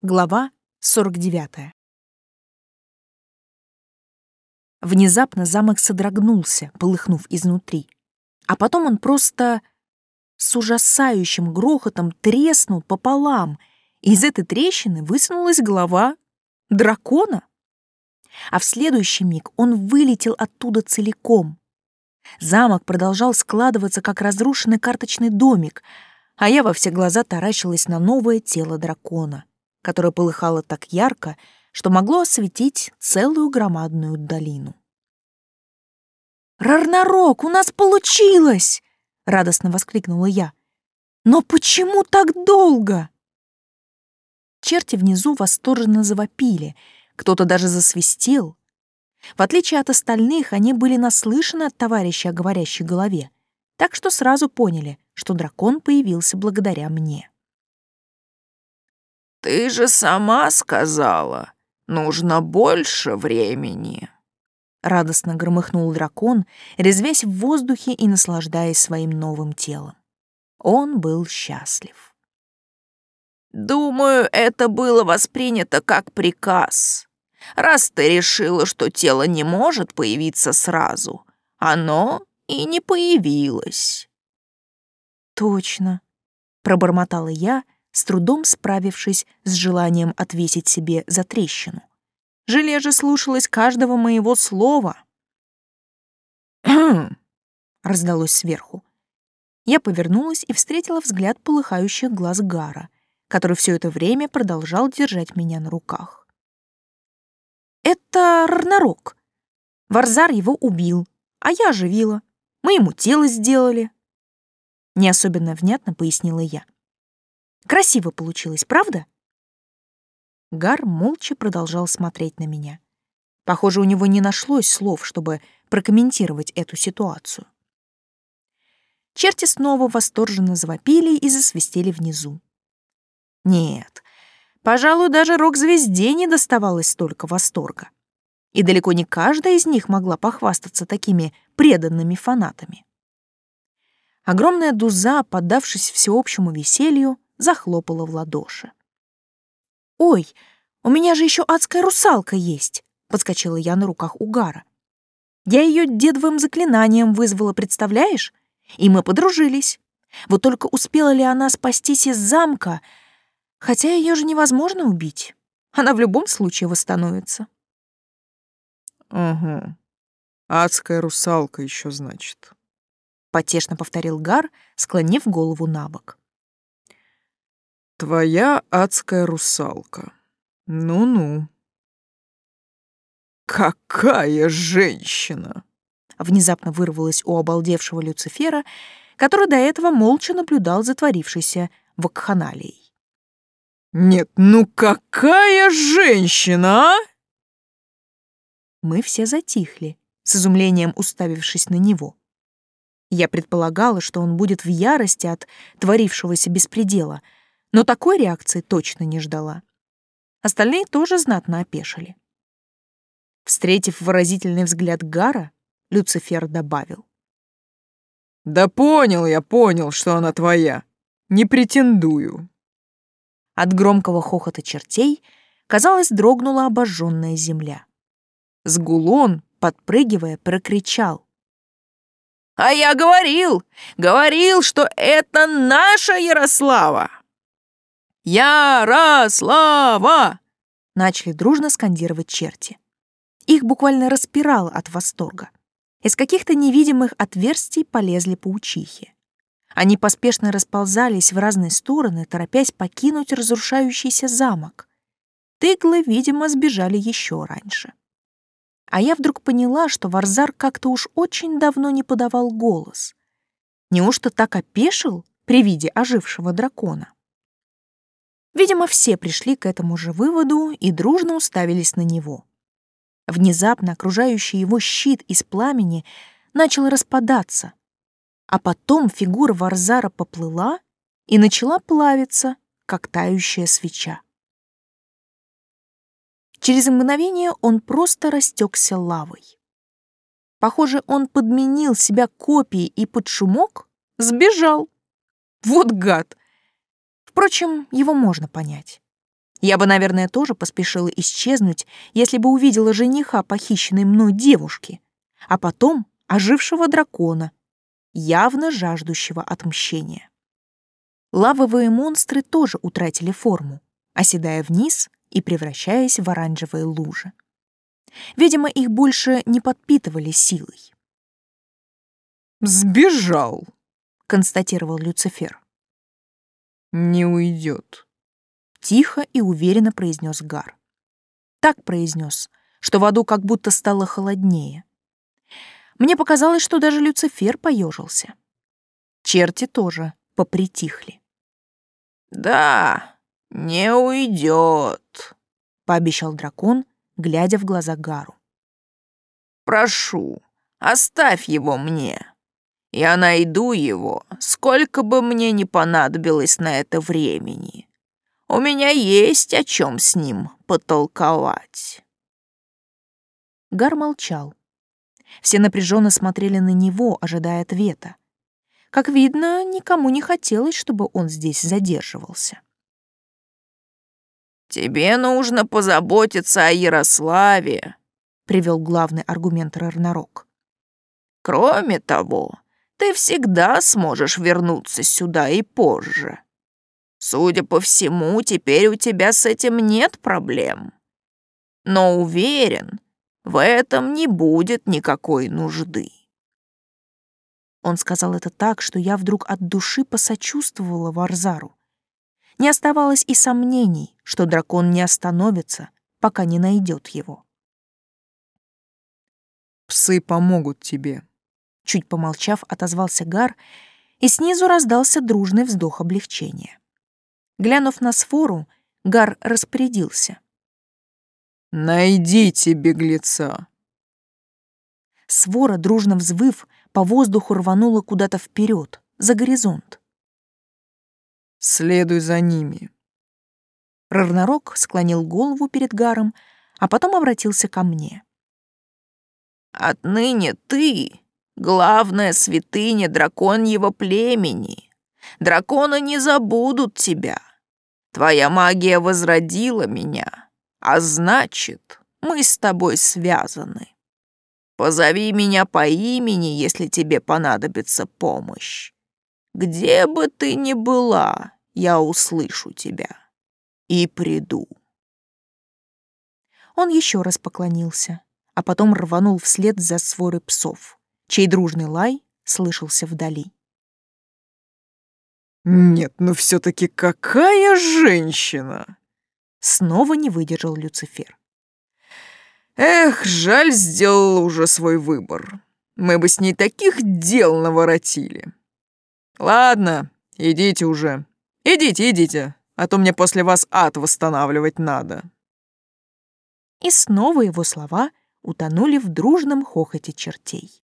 Глава 49. Внезапно замок содрогнулся, полыхнув изнутри. А потом он просто с ужасающим грохотом треснул пополам, и из этой трещины высунулась голова дракона. А в следующий миг он вылетел оттуда целиком. Замок продолжал складываться, как разрушенный карточный домик, а я во все глаза таращилась на новое тело дракона которое полыхало так ярко, что могло осветить целую громадную долину. «Рарнарок, у нас получилось!» — радостно воскликнула я. «Но почему так долго?» Черти внизу восторженно завопили, кто-то даже засвистел. В отличие от остальных, они были наслышаны от товарища о говорящей голове, так что сразу поняли, что дракон появился благодаря мне. Ты же сама сказала, нужно больше времени. Радостно громыхнул дракон, резвясь в воздухе и наслаждаясь своим новым телом. Он был счастлив. «Думаю, это было воспринято как приказ. Раз ты решила, что тело не может появиться сразу, оно и не появилось». «Точно», — пробормотала я, — с трудом справившись с желанием отвесить себе за трещину. Желе слушалось каждого моего слова. Раздалось сверху. Я повернулась и встретила взгляд полыхающих глаз Гара, который все это время продолжал держать меня на руках. «Это Рарнарок. Варзар его убил, а я оживила. Мы ему тело сделали». Не особенно внятно пояснила я. Красиво получилось, правда? Гар молча продолжал смотреть на меня. Похоже, у него не нашлось слов, чтобы прокомментировать эту ситуацию. Черти снова восторженно завопили и засвистели внизу. Нет, пожалуй, даже рок-звезде не доставалось столько восторга. И далеко не каждая из них могла похвастаться такими преданными фанатами. Огромная дуза, поддавшись всеобщему веселью, захлопала в ладоши. «Ой, у меня же еще адская русалка есть!» — подскочила я на руках Угара. «Я ее дедовым заклинанием вызвала, представляешь? И мы подружились. Вот только успела ли она спастись из замка? Хотя ее же невозможно убить. Она в любом случае восстановится». «Угу. Адская русалка еще значит», — потешно повторил Гар, склонив голову на бок. Твоя адская русалка. Ну-ну. Какая женщина! Внезапно вырвалась у обалдевшего Люцифера, который до этого молча наблюдал за творившейся вакханалией. Нет, ну какая женщина, а? Мы все затихли, с изумлением уставившись на него. Я предполагала, что он будет в ярости от творившегося беспредела — но такой реакции точно не ждала. Остальные тоже знатно опешили. Встретив выразительный взгляд Гара, Люцифер добавил. «Да понял я, понял, что она твоя. Не претендую». От громкого хохота чертей, казалось, дрогнула обожженная земля. Сгулон, подпрыгивая, прокричал. «А я говорил, говорил, что это наша Ярослава!» «Ярослава!» Начали дружно скандировать черти. Их буквально распирало от восторга. Из каких-то невидимых отверстий полезли паучихи. Они поспешно расползались в разные стороны, торопясь покинуть разрушающийся замок. Тыглы, видимо, сбежали еще раньше. А я вдруг поняла, что Варзар как-то уж очень давно не подавал голос. Неужто так опешил при виде ожившего дракона? Видимо, все пришли к этому же выводу и дружно уставились на него. Внезапно окружающий его щит из пламени начал распадаться, а потом фигура Варзара поплыла и начала плавиться, как тающая свеча. Через мгновение он просто растекся лавой. Похоже, он подменил себя копией и под шумок сбежал. Вот гад! Впрочем, его можно понять. Я бы, наверное, тоже поспешила исчезнуть, если бы увидела жениха похищенной мной девушки, а потом ожившего дракона, явно жаждущего отмщения. Лавовые монстры тоже утратили форму, оседая вниз и превращаясь в оранжевые лужи. Видимо, их больше не подпитывали силой. «Сбежал», — констатировал Люцифер. «Не уйдет», — тихо и уверенно произнес Гар. Так произнес, что в аду как будто стало холоднее. Мне показалось, что даже Люцифер поежился. Черти тоже попритихли. «Да, не уйдет», — пообещал дракон, глядя в глаза Гару. «Прошу, оставь его мне. Я найду его, сколько бы мне ни понадобилось на это времени. У меня есть о чем с ним потолковать». Гар молчал. Все напряженно смотрели на него, ожидая ответа. Как видно, никому не хотелось, чтобы он здесь задерживался. «Тебе нужно позаботиться о Ярославе», — привел главный аргумент Рарнарок. «Кроме того, ты всегда сможешь вернуться сюда и позже. Судя по всему, теперь у тебя с этим нет проблем. Но уверен, в этом не будет никакой нужды. Он сказал это так, что я вдруг от души посочувствовала Варзару. Не оставалось и сомнений, что дракон не остановится, пока не найдет его. «Псы помогут тебе», — чуть помолчав, отозвался Гар, и снизу раздался дружный вздох облегчения. Глянув на сфору, Гар распорядился. «Найдите беглеца!» Свора, дружно взвыв, по воздуху рванула куда-то вперед, за горизонт. «Следуй за ними!» Рарнарок склонил голову перед Гаром, а потом обратился ко мне. «Отныне ты — главная святыня драконьего племени. Драконы не забудут тебя. Твоя магия возродила меня» А значит, мы с тобой связаны. Позови меня по имени, если тебе понадобится помощь. Где бы ты ни была, я услышу тебя и приду. Он еще раз поклонился, а потом рванул вслед за сворой псов, чей дружный лай слышался вдали. «Нет, ну все-таки какая женщина!» Снова не выдержал Люцифер. Эх, жаль, сделала уже свой выбор. Мы бы с ней таких дел наворотили. Ладно, идите уже. Идите, идите, а то мне после вас ад восстанавливать надо. И снова его слова утонули в дружном хохоте чертей.